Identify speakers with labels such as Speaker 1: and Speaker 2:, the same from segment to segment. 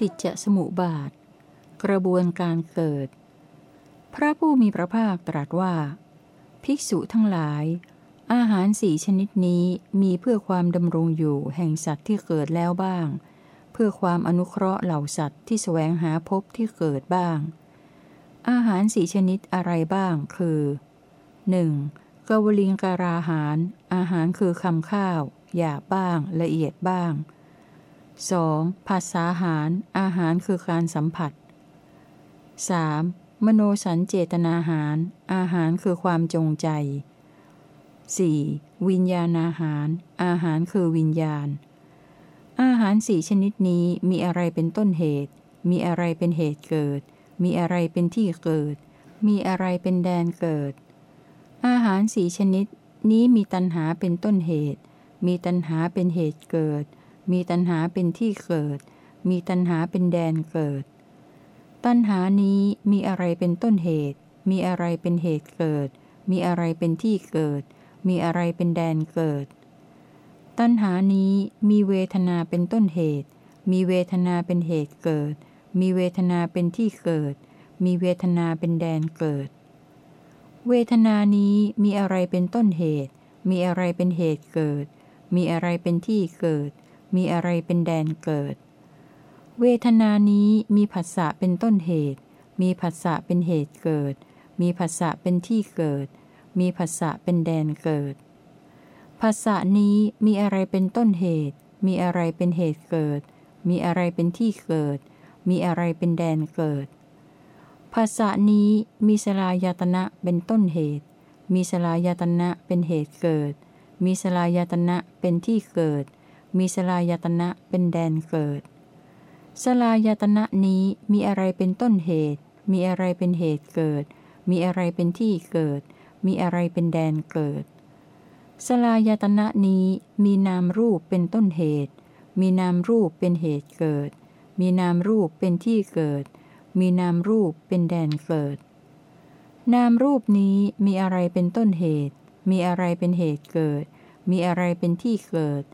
Speaker 1: ฏิจจสมุปบาท กระบวนการเกิด พระผู้มีพระภาคตรัสว่า ภิกษุทั้งหลาย อาหารสี่ชนิดนี้มีเพื่อความดำรงอยู่แห่งสัตว์ที่เกิดแล้วบ้าง เพื่อความอนุเคราะห์เหล่าสัตว์ที่แสวงหาพบที่เกิดบ้าง อาหารสี่ชนิดอะไรบ้างคือ 1. กวลิงการาหาร อาหารคือคำข้าว หยาบบ้าง ละเอียดบ้าง 2. ภาษาหาร อาหารคือการสัมผัส 3. มโนสัญเจตนาหาร อาหารคือความจงใจ 4. วิญญาณอาหาร อาหารคือวิญญาณ อาหารสี่ชนิดนี้มีอะไรเป็นต้นเหตุ มีอะไรเป็นเหตุเกิด มีอะไรเป็นที่เกิด มีอะไรเป็นแดนเกิด อาหารสี่ชนิดนี้มีตัณหาเป็นต้นเหตุ มีตัณหาเป็นเหตุเกิด มีตัณหาเป็นที่เกิด มีตัณหาเป็นแดนเกิด ตัณหานี้มีอะไรเป็นต้นเหตุ มีอะไรเป็นเหตุเกิด มีอะไรเป็นที่เกิด มีอะไรเป็นแดนเกิด ตัณหานี้มีเวทนาเป็นต้นเหตุ มีเวทนาเป็นเหตุเกิด มีเวทนาเป็นที่เกิด มีเวทนาเป็นแดนเกิด เวทนานี้มีอะไรเป็นต้นเหตุ มีอะไรเป็นเหตุเกิด มีอะไรเป็นที่เกิด มีอะไรเป็นแดนเกิด เวทนานี้มีผัสสะเป็นต้นเหตุ มีผัสสะเป็นเหตุเกิด มีผัสสะเป็นที่เกิด มีผัสสะเป็นแดนเกิดผัสสะนี้มีอะไรเป็นต้นเหตุ มีอะไรเป็นเหตุเกิด มีอะไรเป็นที่เกิด มีอะไรเป็นแดนเกิดภาษะนี้มีสลายตนะเป็นต้นเหตุ มีสลายตนะเป็นเหตุเกิด มีสลายตนะเป็นที่เกิด มีสลายตนะเป็นแดนเกิด สลายตนะนี้มีอะไรเป็นต้นเหตุ มีอะไรเป็นเหตุเกิด มีอะไรเป็นที่เกิด มีอะไรเป็นแดนเกิด สลายตนะนี้มีนามรูปเป็นต้นเหตุ มีนามรูปเป็นเหตุเกิด มีนามรูปเป็นที่เกิด มีนามรูปเป็นแดนเกิด นามรูปนี้มีอะไรเป็นต้นเหตุ มีอะไรเป็นเหตุเกิด มีอะไรเป็นที่เกิด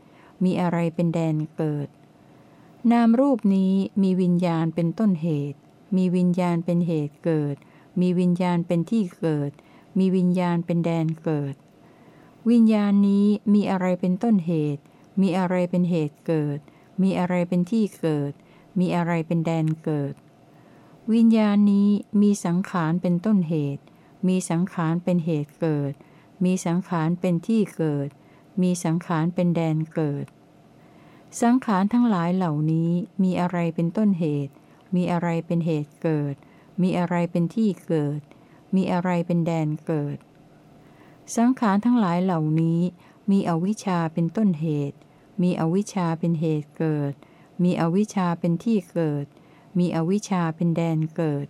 Speaker 1: มีอะไรเป็นแดนเกิด นามรูปนี้มีวิญญาณเป็นต้นเหตุ มีวิญญาณเป็นเหตุเกิด มีวิญญาณเป็นที่เกิด มีวิญญาณเป็นแดนเกิด วิญญาณนี้มีอะไรเป็นต้นเหตุ มีอะไรเป็นเหตุเกิด มีอะไรเป็นที่เกิด มีอะไรเป็นแดนเกิด วิญญาณนี้มีสังขารเป็นต้นเหตุ มีสังขารเป็นเหตุเกิด มีสังขารเป็นที่เกิด มีสังขารเป็นแดนเกิด สังขารทั้งหลายเหล่านี้มีอะไรเป็นต้นเหตุ มีอะไรเป็นเหตุเกิด มีอะไรเป็นที่เกิด มีอะไรเป็นแดนเกิด สังขารทั้งหลายเหล่านี้ มีอวิชชาเป็นต้นเหตุ มีอวิชชาเป็นเหตุเกิด มีอวิชชาเป็นที่เกิด มีอวิชชาเป็นแดนเกิด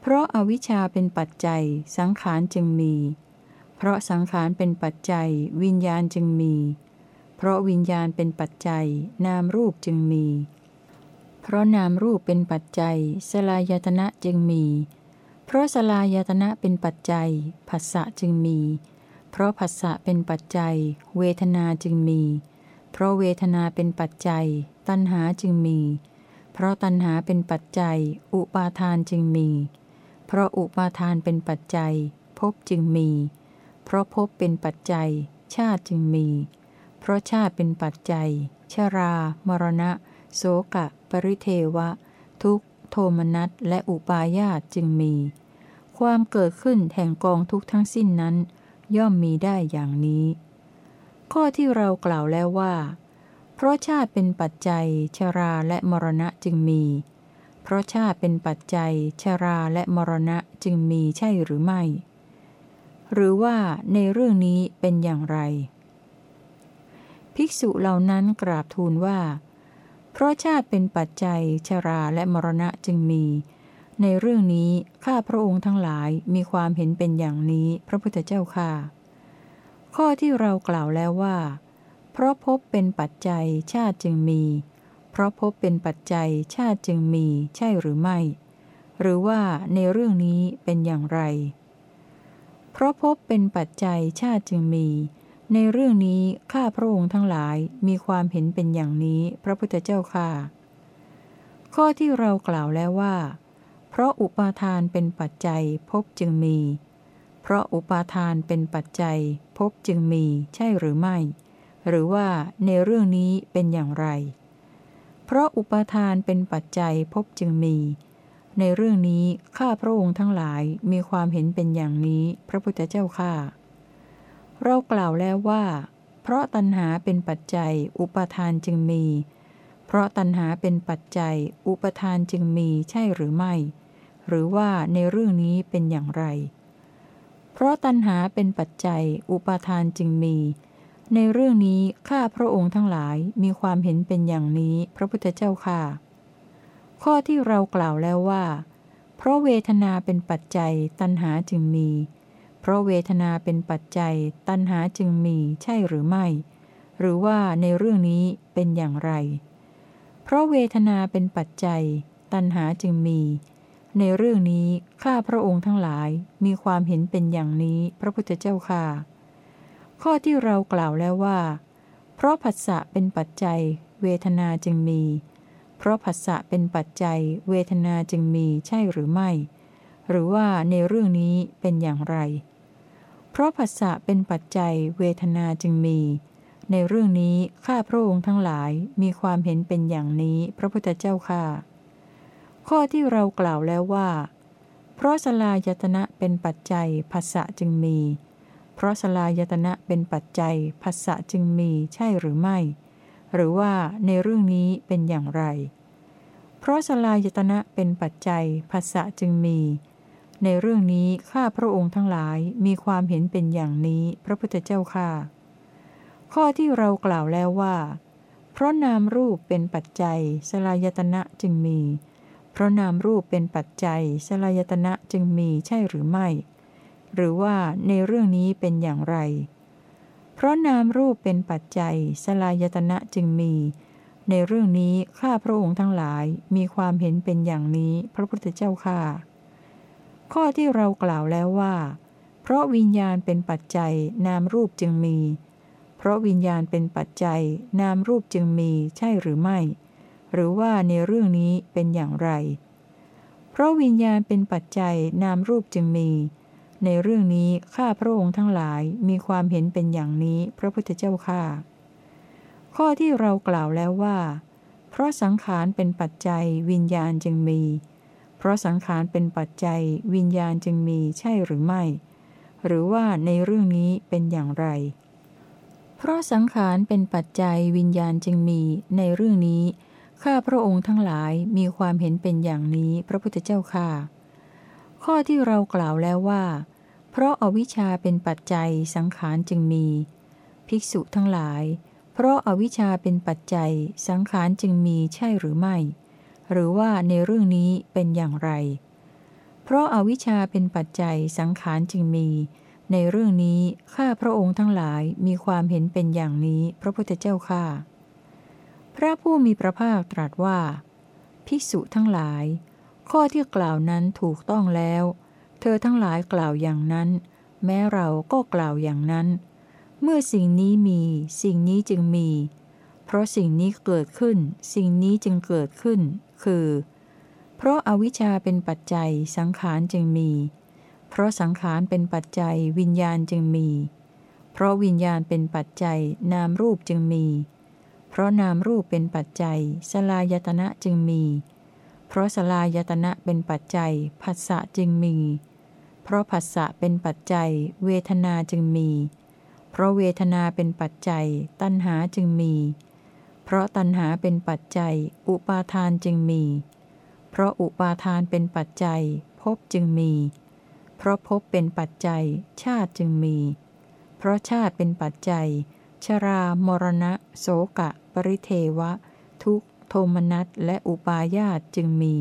Speaker 1: เพราะอาวิชชาเป็นปัจจัย สังขารจึงมี เพราะสังขารเป็นปัจจัย วิญญาณจึงมี เพราะวิญญาณเป็นปัจจัย นามรูปจึงมี เพราะนามรูปเป็นปัจจัย สลายตนะจึงมี เพราะสลายตนะเป็นปัจจัยผัสสะจึงมี เพราะผัสสะเป็นปัจจัย เวทนาจึงมี เพราะเวทนาเป็นปัจจัย ตัณหาจึงมี เพราะตัณหาเป็นปัจจัย อุปาทานจึงมี เพราะอุปาทานเป็นปัจจัยภพจึงมี เพราะภพเป็นปัจจัย ชาติจึงมี เพราะชาติเป็นปัจจัย ชรา มรณะ โสกะ ปริเทวะ ทุกโทมนัสและอุปาญาตจึงมี ความเกิดขึ้นแห่งกองทุกทั้งสิ้นนั้น ย่อมมีได้อย่างนี้ ข้อที่เรากล่าวแล้วว่า เพราะชาติเป็นปัจจัย ชราและมรณะจึงมี เพราะชาติเป็นปัจจัย ชราและมรณะจึงมีใช่หรือไม่ หรือว่าในเรื่องนี้เป็นอย่างไร ภิกษุเหล่านั้นกราบทูลว่า เพราะชาติเป็นปัจจัยชราและมรณะจึงมี ในเรื่องนี้ข้าพระองค์ทั้งหลายมีความเห็นเป็นอย่างนี้พระพุทธเจ้าค่ะ ข้อที่เรากล่าวแล้วว่า เพราะพบเป็นปัจจัยชาติจึงมี เพราะพบเป็นปัจจัยชาติจึงมีใช่หรือไม่ หรือว่าในเรื่องนี้เป็นอย่างไร เพราะพบเป็นปัจจัยชาติจึงมี ในเรื่องนี้ข้าพระองค์ทั้งหลายมีความเห็นเป็นอย่างนี้พระพุทธเจ้าค่ะ ข้อที่เรากล่าวแล้วว่า เพราะอุปาทานเป็นปัจจัยภพจึงมี เพราะอุปาทานเป็นปัจจัยภพจึงมีใช่หรือไม่ หรือว่าในเรื่องนี้เป็นอย่างไร เพราะอุปาทานเป็นปัจจัยภพจึงมี ในเรื่องนี้ข้าพระองค์ทั้งหลายมีความเห็นเป็นอย่างนี้ พระพุทธเจ้าข้าเรากล่าวแล้วว่า เพราะตัณหาเป็นปัจจัย อุปทานจึงมี เพราะตัณหาเป็นปัจจัย อุปทานจึงมีใช่หรือไม่ หรือว่าในเรื่องนี้เป็นอย่างไร เพราะตัณหาเป็นปัจจัย อุปทานจึงมี ในเรื่องนี้ข้าพระองค์ทั้งหลายมีความเห็นเป็นอย่างนี้ พระพุทธเจ้าค่ะ ข้อที่เรากล่าวแล้วว่า เพราะเวทนาเป็นปัจจัยตัณหาจึงมี เพราะเวทนาเป็นปัจจัยตัณหาจึงมีใช่หรือไม่ หรือว่าในเรื่องนี้เป็นอย่างไร เพราะเวทนาเป็นปัจจัย ตัณหาจึงมี ในเรื่องนี้ข้าพระองค์ทั้งหลายมีความเห็นเป็นอย่างนี้พระพุทธเจ้าค่ะ ข้อที่เรากล่าวแล้วว่า เพราะผัสสะเป็นปัจจัย เวทนาจึงมี เพราะผัสสะเป็นปัจจัย เวทนาจึงมีใช่หรือไม่ หรือว่าในเรื่องนี้เป็นอย่างไร เพราะภาษะเป็นปัจจัย เวทนาจึงมี ในเรื่องนี้ข้าพระองค์ทั้งหลายมีความเห็นเป็นอย่างนี้พระพุทธเจ้าค่ะ ข้อที่เรากล่าวแล้วว่า เพราะสลายตนะเป็นปัจจัยภาษะจึงมี เพราะสลายตนะเป็นปัจจัยภาษะจึงมีใช่หรือไม่ หรือว่าในเรื่องนี้เป็นอย่างไร เพราะสลายตนะเป็นปัจจัยภาษะจึงมี ในเรื่องนี้ข้าพระองค์ทั้งหลายมีความเห็นเป็นอย่างนี้พระพุทธเจ้าค่าข้อที่เรากล่าวแล้วว่า เพราะนามรูปเป็นปัจจัย สลายตนะจึงมี เพราะนามรูปเป็นปัจจัย สลายตนะจึงมีใช่หรือไม่ หรือว่าในเรื่องนี้เป็นอย่างไร เพราะนามรูปเป็นปัจจัย สลายตนะจึงมี ในเรื่องนี้ข้าพระองค์ทั้งหลายมีความเห็นเป็นอย่างนี้พระพุทธเจ้าค่าข้อที่เรากล่าวแล้วว่า เพราะวิญญาณเป็นปัจจัย นามรูปจึงมี เพราะวิญญาณเป็นปัจจัย นามรูปจึงมีใช่หรือไม่ หรือว่าในเรื่องนี้เป็นอย่างไร เพราะวิญญาณเป็นปัจจัย นามรูปจึงมี ในเรื่องนี้ข้าพระองค์ทั้งหลายมีความเห็นเป็นอย่างนี้พระพุทธเจ้าข้าข้อที่เรากล่าวแล้วว่า เพราะสังขารเป็นปัจจัยวิญญาณจึงมี เพราะสังขารเป็นปัจจัยวิญญาณจึงมีใช่หรือไม่ หรือว่าในเรื่องนี้เป็นอย่างไร เพราะสังขารเป็นปัจจัยวิญญาณจึงมีในเรื่องนี้ ข้าพระองค์ทั้งหลายมีความเห็นเป็นอย่างนี้พระพุทธเจ้าค่ะ ข้อที่เรากล่าวแล้วว่า เพราะอาวิชชาเป็นปัจจัยสังขารจึงมี ภิกษุทั้งหลาย เพราะอาวิชชาเป็นปัจจัยสังขารจึงมีใช่หรือไม่ หรือว่าในเรื่องนี้เป็นอย่างไร เพราะอาวิชชาเป็นปัจจัยสังขารจึงมี ในเรื่องนี้ข้าพระองค์ทั้งหลายมีความเห็นเป็นอย่างนี้พระพุทธเจ้าข้าพระผู้มีพระภาคตรัสว่า ภิกษุทั้งหลาย ข้อที่กล่าวนั้นถูกต้องแล้ว เธอทั้งหลายกล่าวอย่างนั้น แม้เราก็กล่าวอย่างนั้น เมื่อสิ่งนี้มีสิ่งนี้จึงมี เพราะสิ่งนี้เกิดขึ้น สิ่งนี้จึงเกิดขึ้น คือ เพราะอาวิชชาเป็นปัจจัยสังขารจึงมี เพราะสังขารเป็นปัจจัยวิญญาณจึงมี เพราะวิญญาณเป็นปัจจัยนามรูปจึงมี เพราะนามรูปเป็นปัจจัยสลายตนะจึงมีเพราะสลายตนะเป็นปัจจัยผัสสะจึงมี เพราะผัสสะเป็นปัจจัย เวทนาจึงมี เพราะเวทนาเป็นปัจจัย ตัณหาจึงมี เพราะตัณหาเป็นปัจจัย อุปาทานจึงมี เพราะอุปาทานเป็นปัจจัยภพจึงมี เพราะภพเป็นปัจจัย ชาติจึงมี เพราะชาติเป็นปัจจัย ชรามรณะ โสกะ ปริเทวะ ทุก โทมนัสและอุปาญาตจึงมี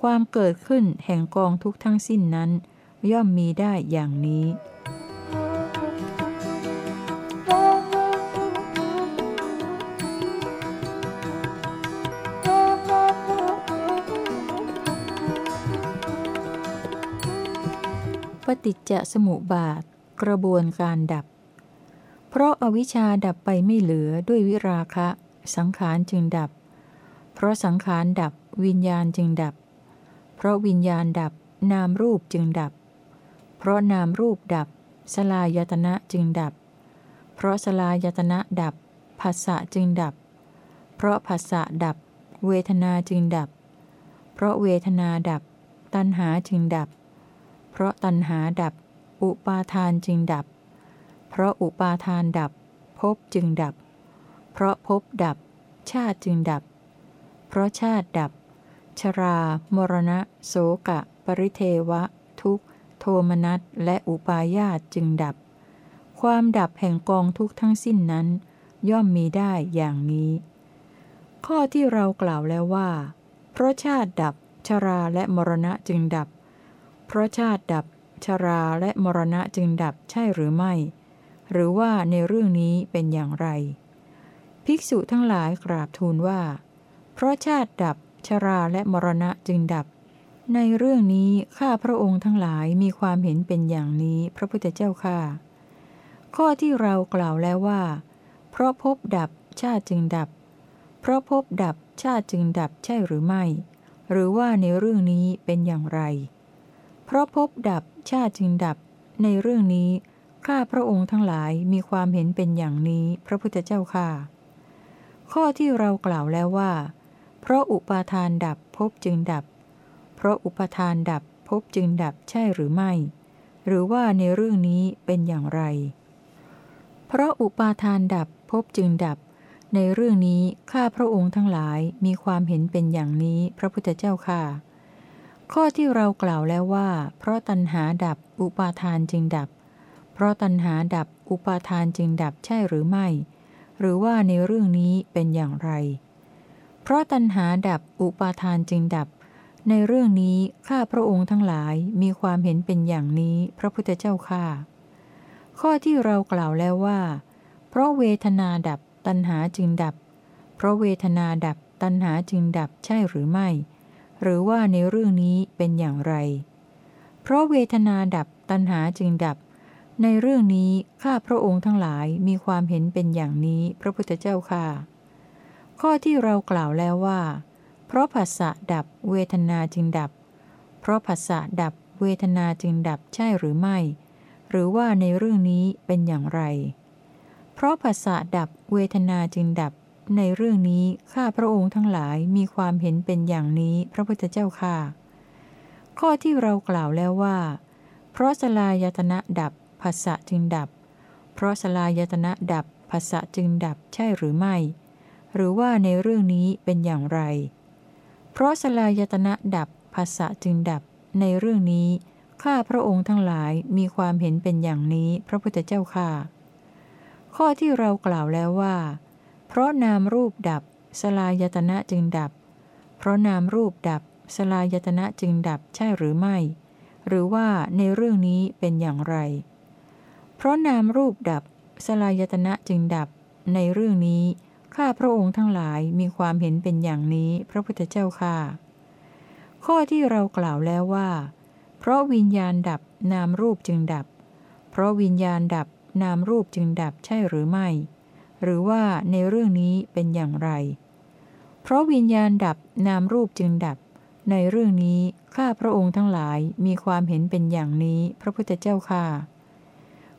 Speaker 1: ความเกิดขึ้นแห่งกองทุกทั้งสิ้นนั้น ย่อมมีได้อย่างนี้ฏิจจสมุปบาท กระบวนการดับ เพราะอาวิชชาดับไปไม่เหลือด้วยวิราคะ สังขารจึงดับ ราะสังขารดับวิญญาณจึงดับ เพราะวิญญาณดับนามรูปจึงดับ เพราะนามรูปดับ สลายตนะจึงดับ เพราะสลายตนะดับภาษะจึงดับ เพราะภาษะดับ เวทนาจึงดับ เพราะเวทนาดับ ตัณหาจึงดับ เพราะตัณหาดับ อุปาทานจึงดับ เพราะอุปาทานดับภพจึงดับ เพราะภพดับ ชาติจึงดับ เพราะชาติดับ ชรา มรณะ โสกะ ปริเทวะ ทุกโทมนัสและอุปาญาตจึงดับ ความดับแห่งกองทุกทั้งสิ้นนั้น ย่อมมีได้อย่างนี้ ข้อที่เรากล่าวแล้วว่า เพราะชาติดับ ชราและมรณะจึงดับ เพราะชาติดับ ชราและมรณะจึงดับใช่หรือไม่ หรือว่าในเรื่องนี้เป็นอย่างไร ภิกษุทั้งหลายกราบทูลว่า เพราะชาติดับชราและมรณะจึงดับ ในเรื่องนี้ข้าพระองค์ทั้งหลายมีความเห็นเป็นอย่างนี้พระพุทธเจ้าข้าข้อที่เรากล่าวแล้วว่า เพราะพบดับชาติจึงดับ เพราะพบดับชาติจึงดับใช่หรือไม่ หรือว่าในเรื่องนี้เป็นอย่างไร เพราะพบดับชาติจึงดับ ในเรื่องนี้ข้าพระองค์ทั้งหลายมีความเห็นเป็นอย่างนี้พระพุทธเจ้าข้าข้อที่เรากล่าวแล้วว่า เพราะอุปาทานดับพบจึงดับ เพราะอุปาทานดับภพจึงดับใช่หรือไม่ หรือว่าในเรื่องนี้เป็นอย่างไร เพราะอุปาทานดับภพจึงดับ ในเรื่องนี้ข้าพระองค์ทั้งหลายมีความเห็นเป็นอย่างนี้พระพุทธเจ้าค่ะ ข้อที่เรากล่าวแล้วว่า เพราะตัณหาดับอุปาทานจึงดับ เพราะตัณหาดับอุปาทานจึงดับใช่หรือไม่ หรือว่าในเรื่องนี้เป็นอย่างไร เพราะตัณหาดับอุปาทานจึงดับ ในเรื่องนี้ข้าพระองค์ทั้งหลายมีความเห็นเป็นอย่างนี้พระพุทธเจ้าข้าข้อที่เรากล่าวแล้วว่า เพราะเวทนาดับตัณหาจึงดับ เพราะเวทนาดับตัณหาจึงดับใช่หรือไม่ หรือว่าในเรื่องนี้เป็นอย่างไร เพราะเวทนาดับตัณหาจึงดับ ในเรื่องนี้ข้าพระองค์ทั้งหลายมีความเห็นเป็นอย่างนี้พระพุทธเจ้าข้า ข้อที่เรากล่าวแล้วว่า เพราะภาษะดับเวทนาจึงดับ เพราะภาษะดับเวทนาจึงดับใช่หรือไม่ หรือว่าในเรื่องนี้เป็นอย่างไร เพราะภาษะดับเวทนาจึงดับ ในเรื่องนี้ข้าพระองค์ทั้งหลายมีความเห็นเป็นอย่างนี้พระพุทธเจ้าค่ะ ข้อที่เรากล่าวแล้วว่า เพราะสลายตนะดับภาษะจึงดับ เพราะสลายตนะดับภาษะจึงดับใช่หรือไม่ หรือว่าในเรื่องนี้เป็นอย่างไร เพราะสลายตนะดับภาษะจึงดับ ในเรื่องนี้ ข้าพระองค์ทั้งหลายมีความเห็นเป็นอย่างนี้พระพุทธเจ้าข้าข้อที่เรากล่าวแล้วว่า เพราะนามรูปดับ สลายตนะจึงดับ เพราะนามรูปดับ สลายตนะจึงดับใช่หรือไม่ หรือว่าในเรื่องนี้เป็นอย่างไร เพราะนามรูปดับ สลายตนะจึงดับ ในเรื่องนี้ ข้าพระองค์ทั้งหลายมีความเห็นเป็นอย่างนี้พระพุทธเจ้าค่ะ ข้อที่เรากล่าวแล้วว่า เพราะวิญญาณดับนามรูปจึงดับ เพราะวิญญาณดับนามรูปจึงดับใช่หรือไม่ หรือว่าในเรื่องนี้เป็นอย่างไร เพราะวิญญาณดับนามรูปจึงดับ ในเรื่องนี้ข้าพระองค์ทั้งหลายมีความเห็นเป็นอย่างนี้พระพุทธเจ้าค่ะ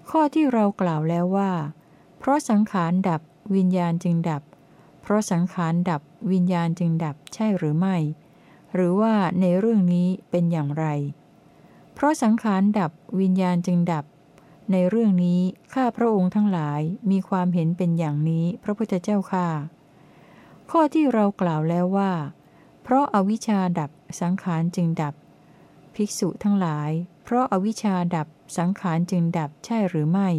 Speaker 1: ข้อที่เรากล่าวแล้วว่า เพราะสังขารดับ วิญญาณจึงดับ เพราะสังขารดับวิญญาณจึงดับใช่หรือไม่ หรือว่าในเรื่องนี้เป็นอย่างไร เพราะสังขารดับวิญญาณจึงดับ ในเรื่องนี้ข้าพระองค์ทั้งหลายมีความเห็นเป็นอย่างนี้พระพุทธเจ้าข้าข้อที่เรากล่าวแล้วว่า เพราะอาวิชชาดับสังขารจึงดับ ภิกษุทั้งหลาย เพราะอาวิชชาดับสังขารจึงดับใช่หรือไม่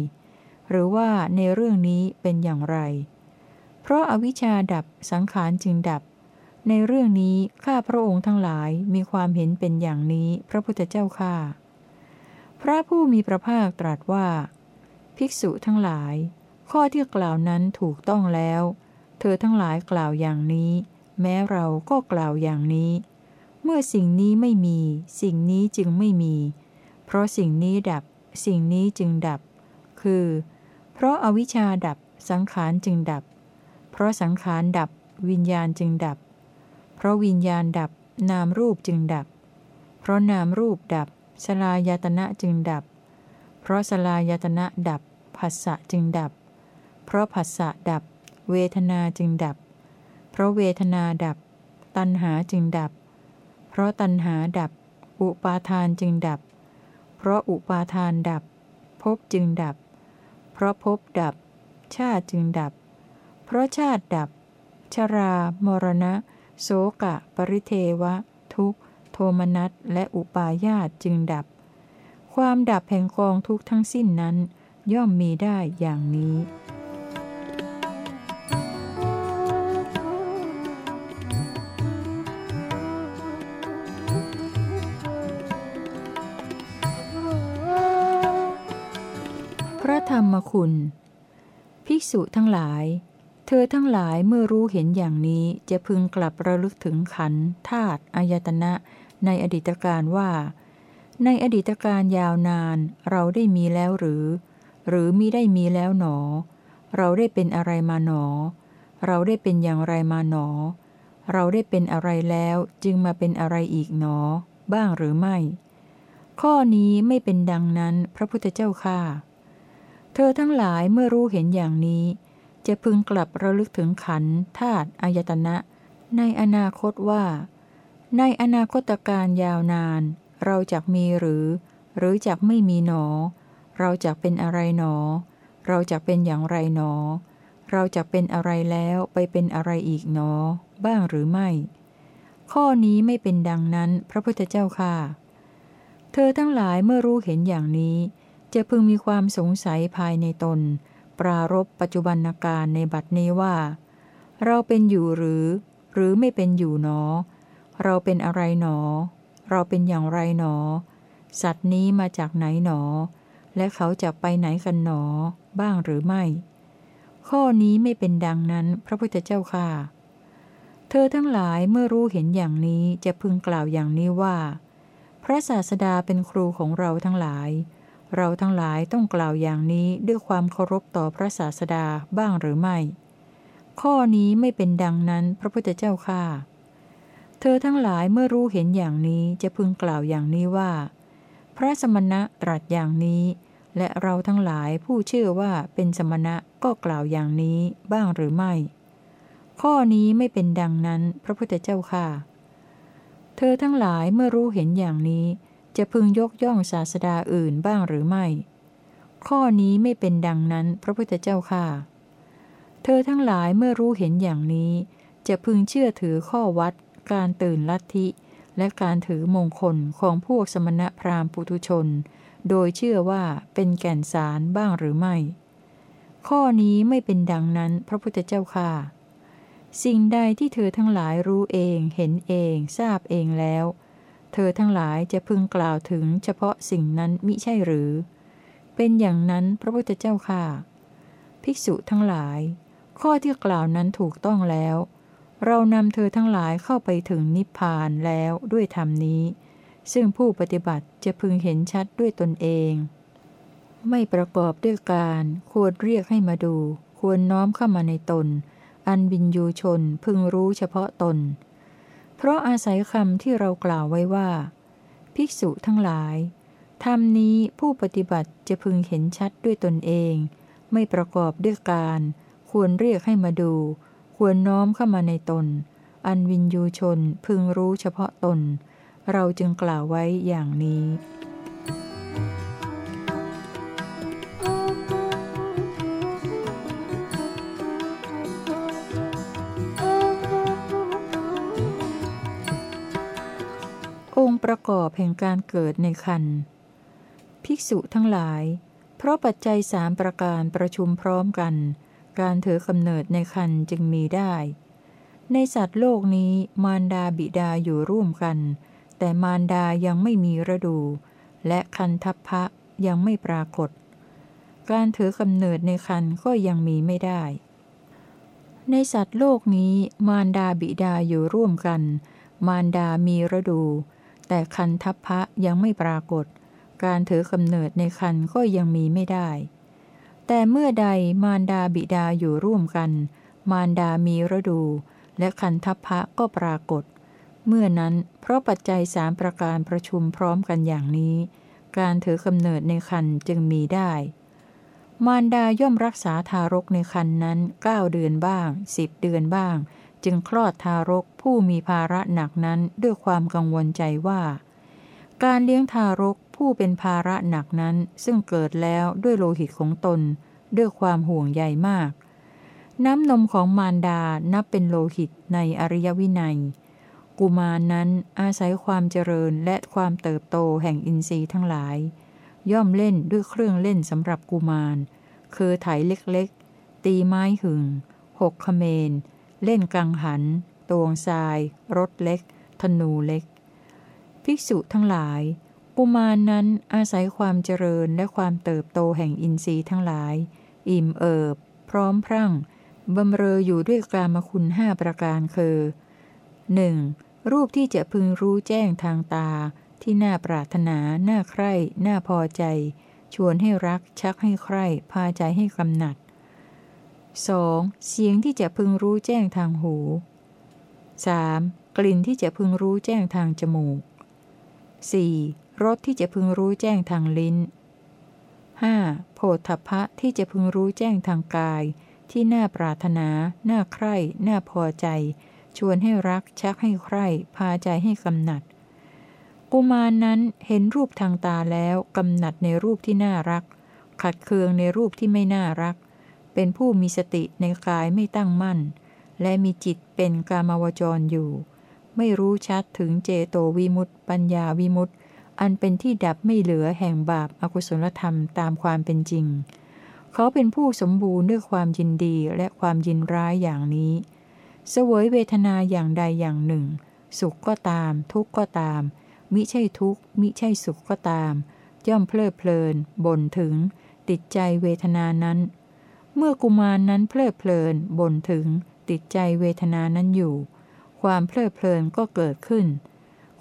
Speaker 1: หรือว่าในเรื่องนี้เป็นอย่างไร เพราะอาวิชชาดับสังขารจึงดับ ในเรื่องนี้ข้าพระองค์ทั้งหลายมีความเห็นเป็นอย่างนี้พระพุทธเจ้าข้าพระผู้มีพระภาคตรัสว่า ภิกษุทั้งหลาย ข้อที่กล่าวนั้นถูกต้องแล้ว เธอทั้งหลายกล่าวอย่างนี้ แม้เราก็กล่าวอย่างนี้ เมื่อสิ่งนี้ไม่มี สิ่งนี้จึงไม่มี เพราะสิ่งนี้ดับ สิ่งนี้จึงดับ คือ เพราะอาวิชชาดับสังขารจึงดับ เพราะสังขารดับ วิญญาณจึงดับ เพราะวิญญาณดับ นามรูปจึงดับ เพราะนามรูปดับสลายตนะจึงดับ เพราะสลายตนะดับผัสสะจึงดับ เพราะผัสสะดับ เวทนาจึงดับ เพราะเวทนาดับ ตัณหาจึงดับ เพราะตัณหาดับ อุปาทานจึงดับ เพราะอุปาทานดับภพจึงดับ เพราะภพดับ ชาติจึงดับ เพราะชาติดับ ชรา มรณะ โสกะ ปริเทวะ ทุกโทมนัสและอุปาญาตจึงดับ ความดับแห่งกองทุกทั้งสิ้นนั้น ย่อมมีได้อย่างนี้ มคุณ ภิกษุทั้งหลาย เธอทั้งหลายเมื่อรู้เห็นอย่างนี้จะพึงกลับระลึกถึงขันธ์ธาตุอายตนะ ในอดีตการว่า ในอดีตการยาวนานเราได้มีแล้วหรือ หรือมิได้มีแล้วหนอ เราได้เป็นอะไรมาหนอ เราได้เป็นอย่างไรมาหนอ เราได้เป็นอะไรแล้วจึงมาเป็นอะไรอีกหนอ บ้างหรือไม่ข้อนี้ไม่เป็นดังนั้นพระพุทธเจ้าค่า เธอทั้งหลายเมื่อรู้เห็นอย่างนี้ จะพึงกลับระลึกถึงขันธาตุอายตนะ ในอนาคตว่า ในอนาคตการยาวนาน เราจะมีหรือ หรือจะไม่มีหนอ เราจะเป็นอะไรหนอ เราจะเป็นอย่างไรหนอ เราจะเป็นอะไรแล้วไปเป็นอะไรอีกหนอ บ้างหรือไม่ ข้อนี้ไม่เป็นดังนั้นพระพุทธเจ้าค่ะ เธอทั้งหลายเมื่อรู้เห็นอย่างนี้ จะพึงมีความสงสัยภายในตน ปรารบปัจจุบันการในบัดนี้ว่า เราเป็นอยู่หรือ หรือไม่เป็นอยู่หนอ เราเป็นอะไรหนอ เราเป็นอย่างไรหนอ สัตว์นี้มาจากไหนหนอ และเขาจะไปไหนกันหนอ บ้างหรือไม่ ข้อนี้ไม่เป็นดังนั้นพระพุทธเจ้าค่ะ เธอทั้งหลายเมื่อรู้เห็นอย่างนี้จะพึงกล่าวอย่างนี้ว่า พระศาสดาเป็นครูของเราทั้งหลาย เราทั้งหลายต้องกล่าวอย่างนี้ด้วยความเคารพต่อพระศาสดาบ้างหรือไม่ ข้อนี้ไม่เป็นดังนั้นพระพุทธเจ้าค่าเธอทั้งหลายเมื่อรู้เห็นอย่างนี้จะพึงกล่าวอย่างนี้ว่า พระสมณะตรัสอย่างนี้ และเราทั้งหลายผู้เชื่อว่าเป็นสมณะก็กล่าวอย่างนี้บ้างหรือไม่ ข้อนี้ไม่เป็นดังนั้นพระพุทธเจ้าค่ะเธอทั้งหลายเมื่อรู้เห็นอย่างนี้ จะพึงยกย่องศาสดาอื่นบ้างหรือไม่ ข้อนี้ไม่เป็นดังนั้นพระพุทธเจ้าค่ะ เธอทั้งหลายเมื่อรู้เห็นอย่างนี้ จะพึงเชื่อถือข้อวัด การตื่นลัทธิ และการถือมงคลของพวกสมณพราหมณ์ปุถุชน โดยเชื่อว่าเป็นแก่นสารบ้างหรือไม่ ข้อนี้ไม่เป็นดังนั้นพระพุทธเจ้าค่ะ สิ่งใดที่เธอทั้งหลายรู้เองเห็นเองทราบเองแล้ว เธอทั้งหลายจะพึงกล่าวถึงเฉพาะสิ่งนั้นมิใช่หรือ เป็นอย่างนั้นพระพุทธเจ้าค่ะ ภิกษุทั้งหลาย ข้อที่กล่าวนั้นถูกต้องแล้ว เรานำเธอทั้งหลายเข้าไปถึงนิพพานแล้วด้วยธรรมนี้ ซึ่งผู้ปฏิบัติจะพึงเห็นชัดด้วยตนเอง ไม่ประกอบด้วยการควรเรียกให้มาดู ควรน้อมเข้ามาในตน อันบินยูชนพึงรู้เฉพาะตน เพราะอาศัยคำที่เรากล่าวไว้ว่า ภิกษุทั้งหลายธรรมนี้ผู้ปฏิบัติจะพึงเห็นชัดด้วยตนเอง ไม่ประกอบด้วยการ ควรเรียกให้มาดู ควรน้อมเข้ามาในตน อันวินยูชนพึงรู้เฉพาะตน เราจึงกล่าวไว้อย่างนี้ ประกอบแห่งการเกิดในคัน ภิกษุทั้งหลาย เพราะปัจจัยสามประการประชุมพร้อมกัน การถือกำเนิดในคันจึงมีได้ ในสัตว์โลกนี้มารดาบิดาอยู่ร่วมกัน แต่มารดายังไม่มีระดู และคันทัพพะยังไม่ปรากฏ การถือกำเนิดในคันก็ยังมีไม่ได้ ในสัตว์โลกนี้มารดาบิดาอยู่ร่วมกันมารดามีระดู แต่คันทัพพะยังไม่ปรากฏ การถือกำเนิดในคันก็ยังมีไม่ได้ แต่เมื่อใดมารดาบิดาอยู่ร่วมกัน มารดามีฤดู และคันทัพพะก็ปรากฏ เมื่อนั้นเพราะปัจจัยสามประการประชุมพร้อมกันอย่างนี้ การถือกำเนิดในคันจึงมีได้ มารดาย่อมรักษาทารกในคันนั้นเก้าเดือนบ้างสิบเดือนบ้าง จึงคลอดทารกผู้มีภาระหนักนั้นด้วยความกังวลใจว่า การเลี้ยงทารกผู้เป็นภาระหนักนั้นซึ่งเกิดแล้วด้วยโลหิตของตน ด้วยความห่วงใยมาก น้ำนมของมารดานับเป็นโลหิตในอริยวินัย กุมารนั้นอาศัยความเจริญและความเติบโตแห่งอินทรีย์ทั้งหลาย ย่อมเล่นด้วยเครื่องเล่นสำหรับกุมาร คือไถเล็กๆ ตีไม้หึงหกขเมน เล่นกังหัน ตวงทราย รถเล็ก ธนูเล็ก ภิกษุทั้งหลาย กุมารนนั้นอาศัยความเจริญและความเติบโตแห่งอินทรีย์ทั้งหลาย อิ่มเอิบ พร้อมพรั่งบำเรออยู่ด้วยกามคุณห้าประการคือ 1. รูปที่จะพึงรู้แจ้งทางตา ที่น่าปรารถนา น่าใคร่ น่าพอใจ ชวนให้รัก ชักให้ใคร่ พาใจให้กำหนัด 2. เสียงที่จะพึงรู้แจ้งทางหู 3. กลิ่นที่จะพึงรู้แจ้งทางจมูก 4. รสที่จะพึงรู้แจ้งทางลิ้น 5. โผฏฐพะที่จะพึงรู้แจ้งทางกาย ที่น่าปรารถนา น่าใคร่ น่าพอใจ ชวนให้รัก ชักให้ใคร่ พาใจให้กำหนัด กุมารนนั้นเห็นรูปทางตาแล้ว กำหนัดในรูปที่น่ารัก ขัดเคืองในรูปที่ไม่น่ารัก เป็นผู้มีสติในกายไม่ตั้งมั่น และมีจิตเป็นกามวจรอยู่ ไม่รู้ชัดถึงเจโตวิมุตติปัญญาวิมุตติอันเป็นที่ดับไม่เหลือแห่งบาปอากุศลธรรมตามความเป็นจริง เขาเป็นผู้สมบูรณ์ด้วยความยินดีและความยินร้ายอย่างนี้ เสวยเวทนาอย่างใดอย่างหนึ่ง สุขก็ตาม ทุกข์ก็ตาม มิใช่ทุกข์ มิใช่สุขก็ตาม ย่อมเพลิดเพลินบ่นถึง ติดใจเวทนานั้น เมื่อกุมารนนั้นเพลิดเพลินบ่นถึง ติดใจเวทนานั้นอยู่ ความเพลิดเพลินก็เกิดขึ้น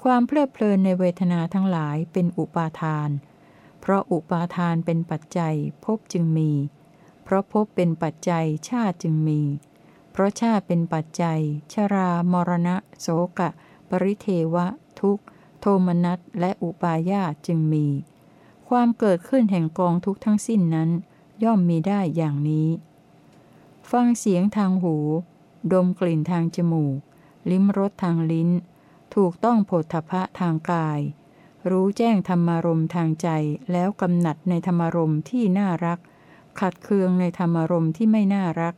Speaker 1: ความเพลิดเพลินในเวทนาทั้งหลายเป็นอุปาทาน เพราะอุปาทานเป็นปัจจัยภพจึงมี เพราะภพเป็นปัจจัยชาติจึงมี เพราะชาติเป็นปัจจัย ชรามรณะ โสกะ ปริเทวะ ทุกโทมนัสและอุปาญาตจึงมี ความเกิดขึ้นแห่งกองทุกทั้งสิ้นนั้น ย่อมมีได้อย่างนี้ ฟังเสียงทางหู ดมกลิ่นทางจมูก ลิ้มรสทางลิ้น ถูกต้องโผฏฐะทางกาย รู้แจ้งธรรมารมทางใจแล้วกำหนัดในธรรมารมที่น่ารัก ขัดเคืองในธรรมารมที่ไม่น่ารัก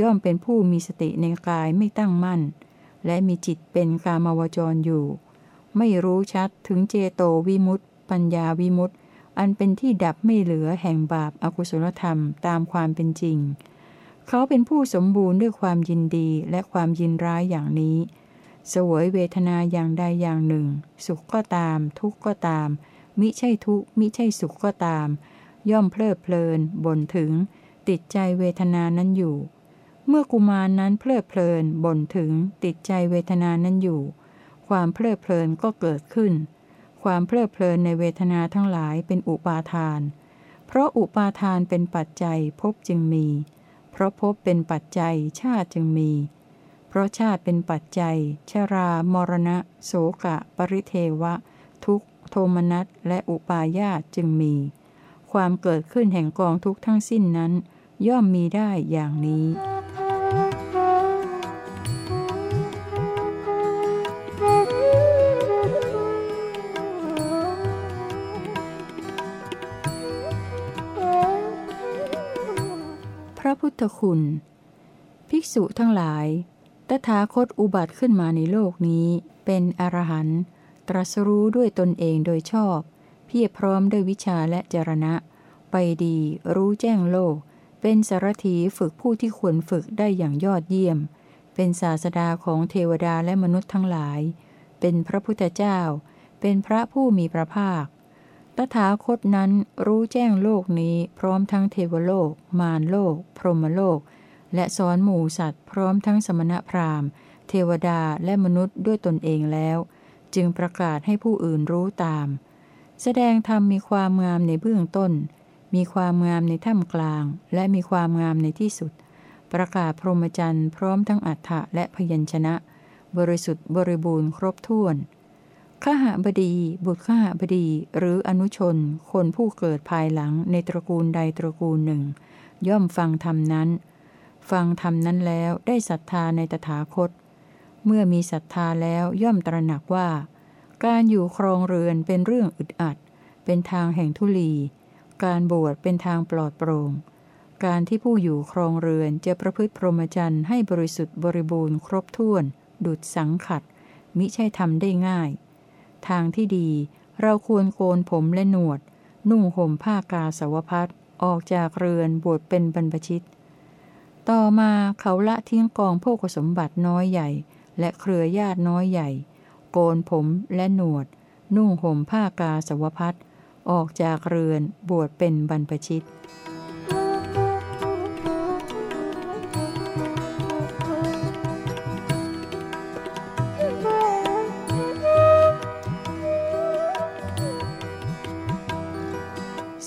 Speaker 1: ย่อมเป็นผู้มีสติในกายไม่ตั้งมั่น และมีจิตเป็นกามวจรอยู่ ไม่รู้ชัดถึงเจโตวิมุตต์ปัญญาวิมุตต์ อันเป็นที่ดับไม่เหลือแห่งบาปอากุศลธรรมตามความเป็นจริง เขาเป็นผู้สมบูรณ์ด้วยความยินดีและความยินร้ายอย่างนี้ สวยเวทนาอย่างใดอย่างหนึ่ง สุขก็ตาม ทุกข์ก็ตาม มิใช่ทุกข์มิใช่สุขก็ตาม ย่อมเพลิดเพลินบ่นถึง ติดใจเวทนานั้นอยู่ เมื่อกุมารนนั้นเพลิดเพลินบ่นถึง ติดใจเวทนานั้นอยู่ ความเพลิดเพลินก็เกิดขึ้น ความเพลิดเพลินในเวทนาทั้งหลายเป็นอุปาทาน เพราะอุปาทานเป็นปัจจัยภพจึงมี เพราะภพเป็นปัจจัยชาติจึงมี เพราะชาติเป็นปัจจัย ชรามรณะ โสกะ ปริเทวะ ทุกโทมนัสและอุปาญาตจึงมี ความเกิดขึ้นแห่งกองทุกทั้งสิ้นนั้น ย่อมมีได้อย่างนี้ ธคุณ ภิกษุทั้งหลาย ตถาคตอุบัติขึ้นมาในโลกนี้ เป็นอรหันต์ตรัสรู้ด้วยตนเองโดยชอบ เพียรพร้อมด้วยวิชาและจรณะ ไปดีรู้แจ้งโลก เป็นสารถีฝึกผู้ที่ควรฝึกได้อย่างยอดเยี่ยม เป็นศาสดาของเทวดาและมนุษย์ทั้งหลาย เป็นพระพุทธเจ้า เป็นพระผู้มีพระภาค ตถาคตนั้นรู้แจ้งโลกนี้พร้อมทั้งเทวโลก มารโลก พรหมโลก และสอนหมู่สัตว์พร้อมทั้งสมณพราหมณ์ เทวดาและมนุษย์ด้วยตนเองแล้ว จึงประกาศให้ผู้อื่นรู้ตาม แสดงธรรมมีความงามในเบื้องต้น มีความงามในท่ามกลาง และมีความงามในที่สุด ประกาศพรหมจรรย์พร้อมทั้งอัฏฐะและพยัญชนะ บริสุทธิ์บริบูรณ์ครบถ้วน ขหาบดี บุตรขหาบดี หรืออนุชน คนผู้เกิดภายหลังในตระกูลใดตระกูลหนึ่ง ย่อมฟังธรรมนั้น ฟังธรรมนั้นแล้วได้ศรัทธาในตถาคต เมื่อมีศรัทธาแล้วย่อมตระหนักว่า การอยู่ครองเรือนเป็นเรื่องอึดอัด เป็นทางแห่งทุลี การบวชเป็นทางปลอดโปร่ง การที่ผู้อยู่ครองเรือนจะประพฤติพรหมจรรย์ให้บริสุทธิ์บริบูรณ์ครบถ้วน ดุดสังขัดมิใช่ทำได้ง่าย ทางที่ดี เราควรโกนผมและหนวด นุ่งห่มผ้ากาสาวพัดออกจากเรือนบวชเป็นบรรพชิต ต่อมาเขาละทิ้งกองพวกสมบัติน้อยใหญ่ และเครือญาติน้อยใหญ่ โกนผมและหนวด นุ่งห่มผ้ากาสาวพัดออกจากเรือนบวชเป็นบรรพชิต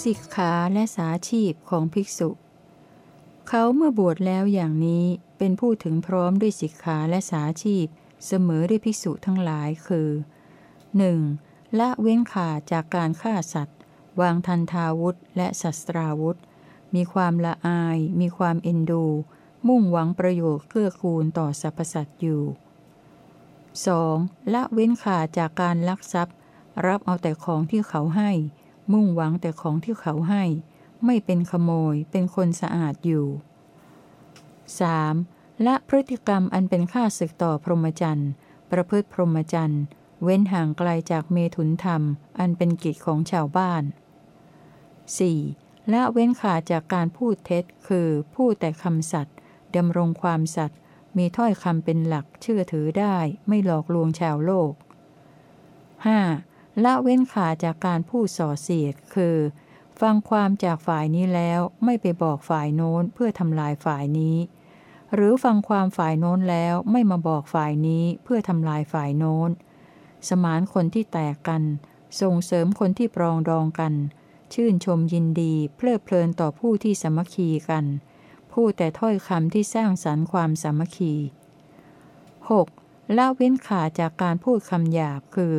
Speaker 1: สิกขาและสาชีพของภิกษุ เขาเมื่อบวชแล้วอย่างนี้เป็นผู้ถึงพร้อมด้วยสิกขาและสาชีพ เสมอด้วยภิกษุทั้งหลายคือ 1. ละเว้นขาจากการฆ่าสัตว์ วางทันทาวุธและศัตราวุธ มีความละอาย มีความเอ็นดู มุ่งหวังประโยชน์เกื้อกูลต่อสรรพสัตว์อยู่ 2. ละเว้นขาจากการลักทรัพย์ รับเอาแต่ของที่เขาให้ มุ่งหวังแต่ของที่เขาให้ ไม่เป็นขโมย เป็นคนสะอาดอยู่ 3. ละพฤติกรรมอันเป็นค่าศึกต่อพรหมจรรย์ ประพฤติพรหมจรรย์ เว้นห่างไกลจากเมถุนธรรม อันเป็นกิจของชาวบ้าน 4. ละเว้นขาดจากการพูดเท็จ คือพูดแต่คำสัตย์ดำรงความสัตย์ มีถ้อยคำเป็นหลัก เชื่อถือได้ ไม่หลอกลวงชาวโลก 5. ละเว้นขาจากการพูดส่อเสียด คือ ฟังความจากฝ่ายนี้แล้วไม่ไปบอกฝ่ายโน้นเพื่อทำลายฝ่ายนี้ หรือฟังความฝ่ายโน้นแล้วไม่มาบอกฝ่ายนี้เพื่อทำลายฝ่ายโน้น สมานคนที่แตกกัน ส่งเสริมคนที่ปรองดองกัน ชื่นชมยินดี เพลิดเพลินต่อผู้ที่สมัคคีกัน พูดแต่ถ้อยคำที่สร้างสรรค์ความสามัคคี 6. ละเว้นขาจากการพูดคำหยาบคือ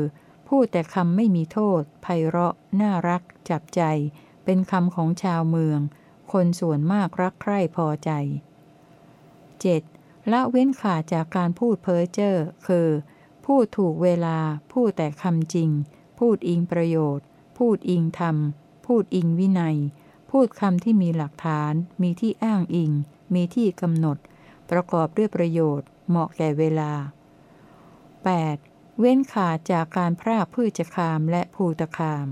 Speaker 1: พูดแต่คำไม่มีโทษ ไพเราะ น่ารัก จับใจ เป็นคำของชาวเมือง คนส่วนมากรักใคร่พอใจ 7. ละเว้นขาดจากการพูดเพ้อเจ้อคือ พูดถูกเวลา พูดแต่คำจริง พูดอิงประโยชน์ พูดอิงธรรม พูดอิงวินัย พูดคำที่มีหลักฐาน มีที่อ้างอิง มีที่กำหนด ประกอบด้วยประโยชน์ เหมาะแก่เวลา 8. เว้นขาดจากการพรากพืชคามและภูตคาม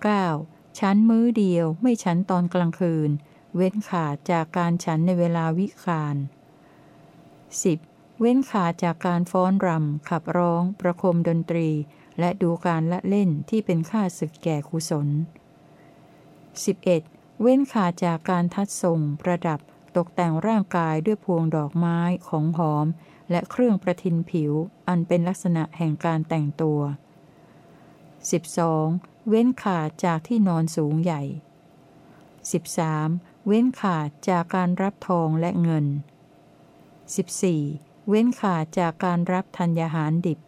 Speaker 1: 9. ชั้นมื้อเดียวไม่ชั้นตอนกลางคืน เว้นขาดจากการฉันในเวลาวิคาร 10. เว้นขาดจากการฟ้อนรำ ขับร้อง ประคมดนตรี และดูการละเล่นที่เป็นค่าศึกแก่กุศล 11. เว้นขาดจากการทัดทรงประดับตกแต่งร่างกายด้วยพวงดอกไม้ของหอม และเครื่องประทินผิวอันเป็นลักษณะแห่งการแต่งตัว 12. เว้นขาดจากที่นอนสูงใหญ่ 13. เว้นขาดจากการรับทองและเงิน 14. เว้นขาดจากการรับธัญญาหารดิบ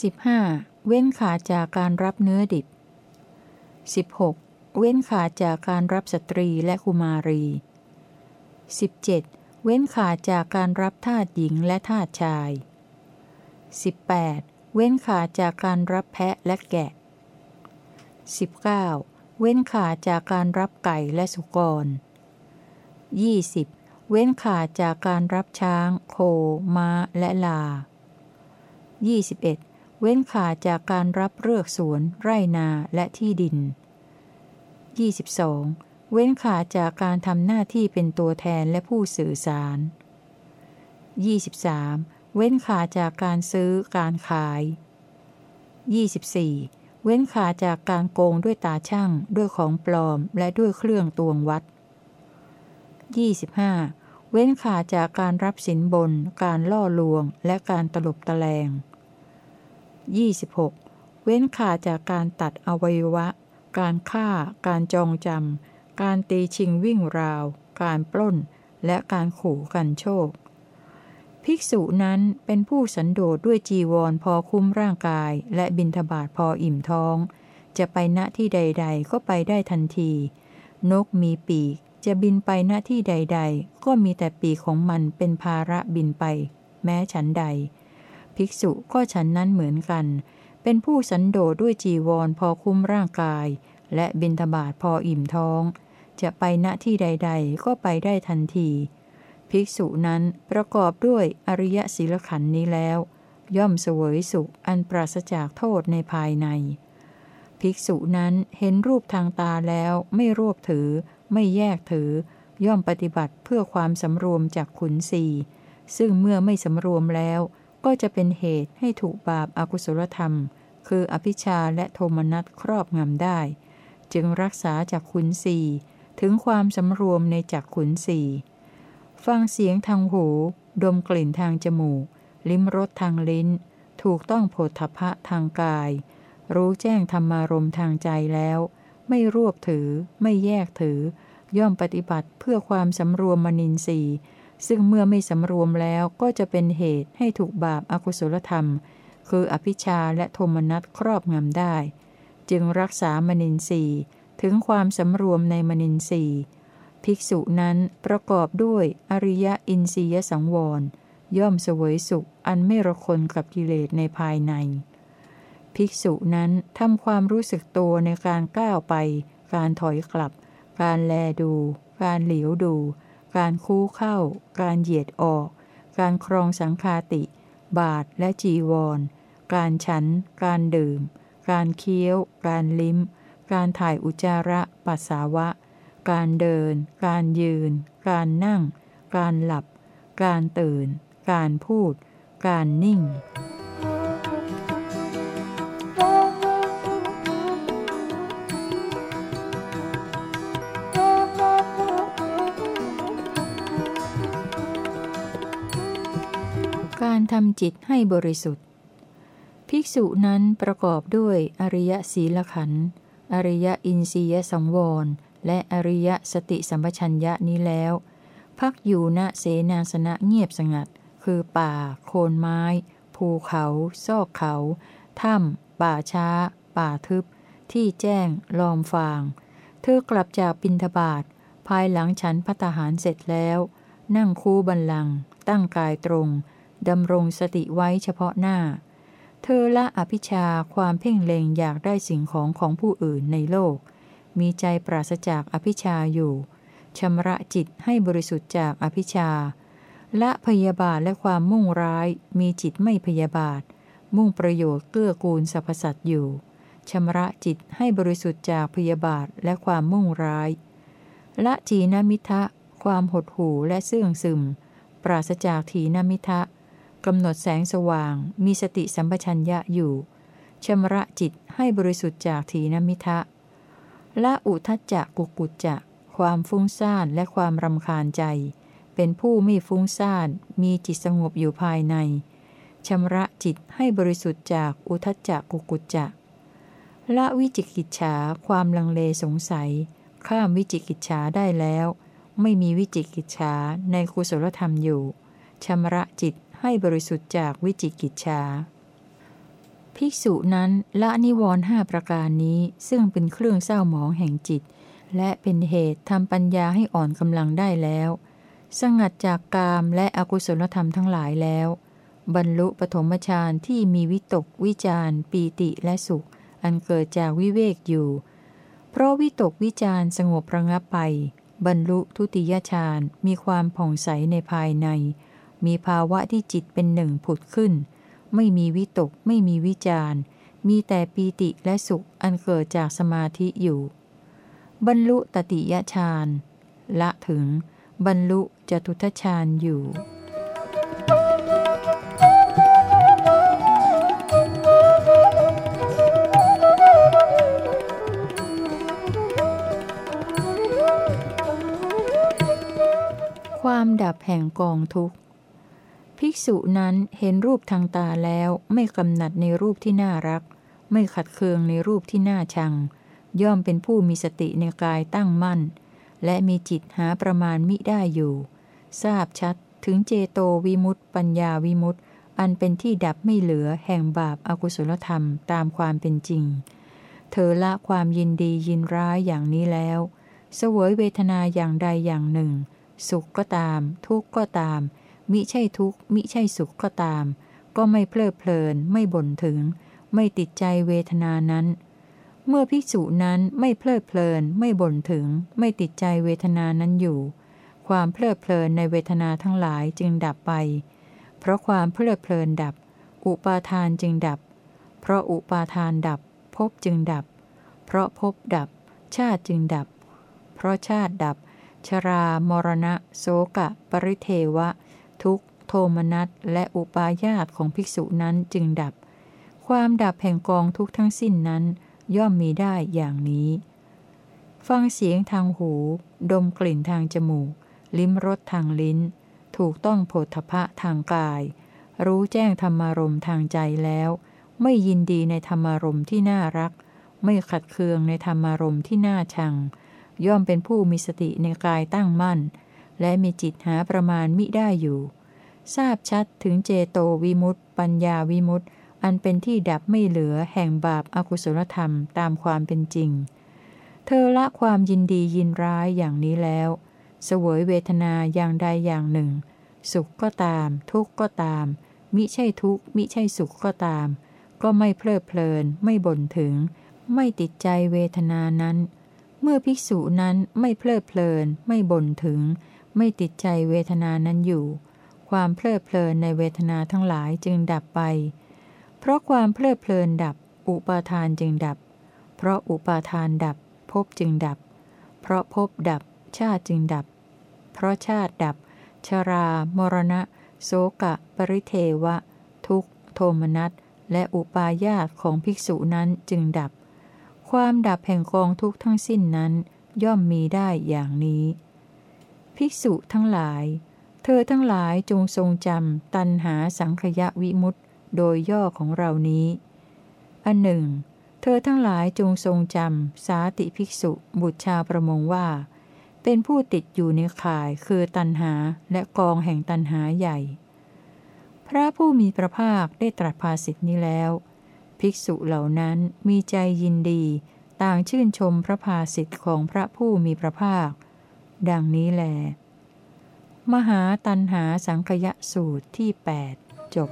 Speaker 1: 15. เว้นขาดจากการรับเนื้อดิบ 16. เว้นขาดจากการรับสตรีและกุมารี 17. เว้นขาดจากการรับทาสหญิงและทาสชาย 18. เว้นขาดจากการรับแพะและแกะ 19. เว้นขาดจากการรับไก่และสุกร 20. เว้นขาดจากการรับช้าง โค ม้า และลา 21. เว้นขาดจากการรับเลือกสวน ไร่นาและที่ดิน 22. เว้นขาดจากการทำหน้าที่เป็นตัวแทนและผู้สื่อสาร 23. เว้นขาดจากการซื้อการขาย 24. เว้นขาดจากการโกงด้วยตาช่างด้วยของปลอมและด้วยเครื่องตวงวัด 25. เว้นขาดจากการรับสินบน การล่อลวง และการตลบตะแลง 26. เว้นขาดจากการตัดอวัยวะ การฆ่า การจองจำ การตีชิงวิ่งราว การปล้น และการขู่กันโชค ภิกษุนั้นเป็นผู้สันโดษด้วยจีวรพอคุ้มร่างกาย และบินทบาทพออิ่มท้อง จะไปณที่ใด ๆ ก็ไปได้ทันที นกมีปีก จะบินไปณที่ใด ๆ ก็มีแต่ปีกของมันเป็นภาระบินไป แม้ฉันใด ภิกษุก็ฉันนั้นเหมือนกัน เป็นผู้สันโดษด้วยจีวรพอคุ้มร่างกายและบินทบาทพออิ่มท้อง จะไปณที่ใด ๆ ก็ไปได้ทันที ภิกษุนั้นประกอบด้วยอริยศีลขันนี้แล้ว ย่อมเสวยสุขอันปราศจากโทษในภายใน ภิกษุนั้นเห็นรูปทางตาแล้วไม่รวบถือ ไม่แยกถือ ย่อมปฏิบัติเพื่อความสำรวมจากขุนสีซึ่งเมื่อไม่สำรวมแล้วก็จะเป็นเหตุให้ถูกบาปอากุศลธรรม คืออภิชาและโทมนัสครอบงำได้ จึงรักษาจากขุนสี ถึงความสำรวมในจากขุนสี่ฟังเสียงทางหู ดมกลิ่นทางจมูก ลิ้มรสทางลิ้น ถูกต้องโผฏฐพะทางกาย รู้แจ้งธรรมารมทางใจแล้ว ไม่รวบถือ ไม่แยกถือ ย่อมปฏิบัติเพื่อความสำรวมมนินทรีย์ซึ่งเมื่อไม่สำรวมแล้วก็จะเป็นเหตุให้ถูกบาปอากุศลธรรม คืออภิชาและโทมนัสครอบงำได้ จึงรักษามนินทรีย์ ถึงความสำรวมในมนินทรีย์ ภิกษุนั้นประกอบด้วยอริยอินทรียสังวร ย่อมเสวยสุขอันไม่ระคนกับกิเลสในภายใน ภิกษุนั้นทำความรู้สึกตัวในการก้าวไป การถอยกลับ การแลดู การเหลียวดู การคู่เข้า การเหยียดออก การครองสังคาติ บาทและจีวร การฉัน การดื่ม การเคี้ยว การลิ้ม การถ่ายอุจจาระปัสสาวะ การเดิน การยืน การนั่ง การหลับ การตื่น การพูด การนิ่ง การทำจิตให้บริสุทธิ์ ภิกษุนั้นประกอบด้วยอริยศีลขันธ์ อริยอินทรียสังวร และอริยสติสัมปชัญญะนี้แล้ว พักอยู่ณเสนาสนะเงียบสงัด คือป่า โคนไม้ ภูเขา ซอกเขา ถ้ำ ป่าช้า ป่าทึบ ที่แจ้ง ลอมฟาง เธอกลับจากปินทบาท ภายหลังฉันพัตหารเสร็จแล้ว นั่งคูบันลัง ตั้งกายตรง ดำรงสติไว้เฉพาะหน้า เธอละอภิชาความเพ่งเล็งอยากได้สิ่งของของผู้อื่นในโลก มีใจปราศจากอภิชาอยู่ชำระจิตให้บริสุทธิ์จากอภิชาละพยาบาทและความมุ่งร้ายมีจิตไม่พยาบาท มุ่งประโยชน์เกื้อกูลสรรพสัตว์อยู่ชำระจิตให้บริสุทธิ์จากพยาบาทและความมุ่งร้าย ละทีนมิทะ ความหดหู่และเสื่องซึม ปราศจากทีนมิทะ กำหนดแสงสว่าง มีสติสัมปชัญญะอยู่ชำระจิตให้บริสุทธิ์จากทีนมิทะละอุทจจะกุกุจจะ ความฟุ้งซ่านและความรำคาญใจ เป็นผู้ไม่ฟุ้งซ่าน มีจิตสงบอยู่ภายในชำระจิตให้บริสุทธิ์จากอุทจจะกุกุจจะละวิจิกิจฉาความลังเลสงสัย ข้ามวิจิกิจฉาได้แล้ว ไม่มีวิจิกิจฉาในกุศลธรรมอยู่ชำระจิต ให้บริสุทธิ์จากวิจิกิจฉาภิกษุนั้นละนิวรณ์ห้าประการนี้ซึ่งเป็นเครื่องเศร้าหมองแห่งจิต และเป็นเหตุทำปัญญาให้อ่อนกำลังได้แล้ว สงัดจากกามและอกุศลธรรมทั้งหลายแล้ว บรรลุปฐมฌานที่มีวิตก วิจารปีติและสุข อันเกิดจากวิเวกอยู่ เพราะวิตกวิจารสงบระงับไปบรรลุทุติยฌานมีความผ่องใสในภายใน มีภาวะที่จิตเป็นหนึ่งผุดขึ้น ไม่มีวิตก ไม่มีวิจารมีแต่ปีติและสุขอันเกิดจากสมาธิอยู่ บรรลุตติยฌานละถึง บรรลุจตุทฌานอยู่ความดับแห่งกองทุกข์ ภิกษุนั้นเห็นรูปทางตาแล้วไม่กำหนัดในรูปที่น่ารัก ไม่ขัดเคืองในรูปที่น่าชัง ย่อมเป็นผู้มีสติในกายตั้งมั่น และมีจิตหาประมาณมิได้อยู่ ทราบชัดถึงเจโตวิมุตติปัญญาวิมุตติอันเป็นที่ดับไม่เหลือแห่งบาปอากุศลธรรมตามความเป็นจริง เธอละความยินดียินร้ายอย่างนี้แล้ว เสวยเวทนาอย่างใดอย่างหนึ่ง สุขก็ตาม ทุกข์ก็ตาม มิใช่ทุกข์ มิใช่สุขก็ตาม ก็ไม่เพลิดเพลิน ไม่บ่นถึง ไม่ติดใจเวทนานั้น เมื่อภิกษุนั้นไม่เพลิดเพลิน ไม่บ่นถึง ไม่ติดใจเวทนานั้นอยู่ ความเพลิดเพลินในเวทนาทั้งหลายจึงดับไป เพราะความเพลิดเพลินดับ อุปาทานจึงดับ เพราะอุปาทานดับภพจึงดับ เพราะภพดับ ชาติจึงดับ เพราะชาติดับ ชรามรณะ โสกะ ปริเทวะ ทุกข์ โทมนัสและอุปาญาตของภิกษุนั้นจึงดับ ความดับแห่งกองทุกข์ทั้งสิ้นนั้น ย่อมมีได้อย่างนี้ ฟังเสียงทางหู ดมกลิ่นทางจมูก ลิ้มรสทางลิ้น ถูกต้องโผฏฐพะทางกาย รู้แจ้งธรรมารมทางใจแล้ว ไม่ยินดีในธรรมารมที่น่ารัก ไม่ขัดเคืองในธรรมารมที่น่าชัง ย่อมเป็นผู้มีสติในกายตั้งมั่น และมีจิตหาประมาณมิได้อยู่ ทราบชัดถึงเจโตวิมุตติปัญญาวิมุตติอันเป็นที่ดับไม่เหลือแห่งบาปอากุศลธรรมตามความเป็นจริง เธอละความยินดียินร้ายอย่างนี้แล้ว เสวยเวทนาอย่างใดอย่างหนึ่ง สุขก็ตาม ทุกข์ก็ตาม มิใช่ทุกข์มิใช่สุขก็ตาม ก็ไม่เพลิดเพลิน ไม่บ่นถึง ไม่ติดใจเวทนานั้น เมื่อภิกษุนั้นไม่เพลิดเพลิน ไม่บ่นถึง ไม่ติดใจเวทนานั้นอยู่ ความเพลิดเพลินในเวทนาทั้งหลายจึงดับไป เพราะความเพลิดเพลินดับ อุปาทานจึงดับ เพราะอุปาทานดับภพจึงดับ เพราะภพดับ ชาติจึงดับ เพราะชาติดับ ชรา มรณะ โสกะ ปริเทวะ ทุกโทมนัส และอุปาญาตของภิกษุนั้นจึงดับ ความดับแห่งกองทุกข์ทั้งสิ้นนั้น ย่อมมีได้อย่างนี้ ภิกษุทั้งหลาย เธอทั้งหลายจงทรงจำตันหาสังขยะวิมุตต์โดยย่อของเรานี้ อันหนึ่ง เธอทั้งหลายจงทรงจำสาติภิกษุ บุตรชาวประมงว่า เป็นผู้ติดอยู่ในข่ายคือตันหาและกองแห่งตันหาใหญ่ พระผู้มีพระภาคได้ตรัสภาสิทธินี้แล้ว ภิกษุเหล่านั้นมีใจยินดี ต่างชื่นชมพระภาสิทธิ์ของพระผู้มีพระภาค ดังนี้แล มหาตันหาสังคยะสูตรที่ 8 จบ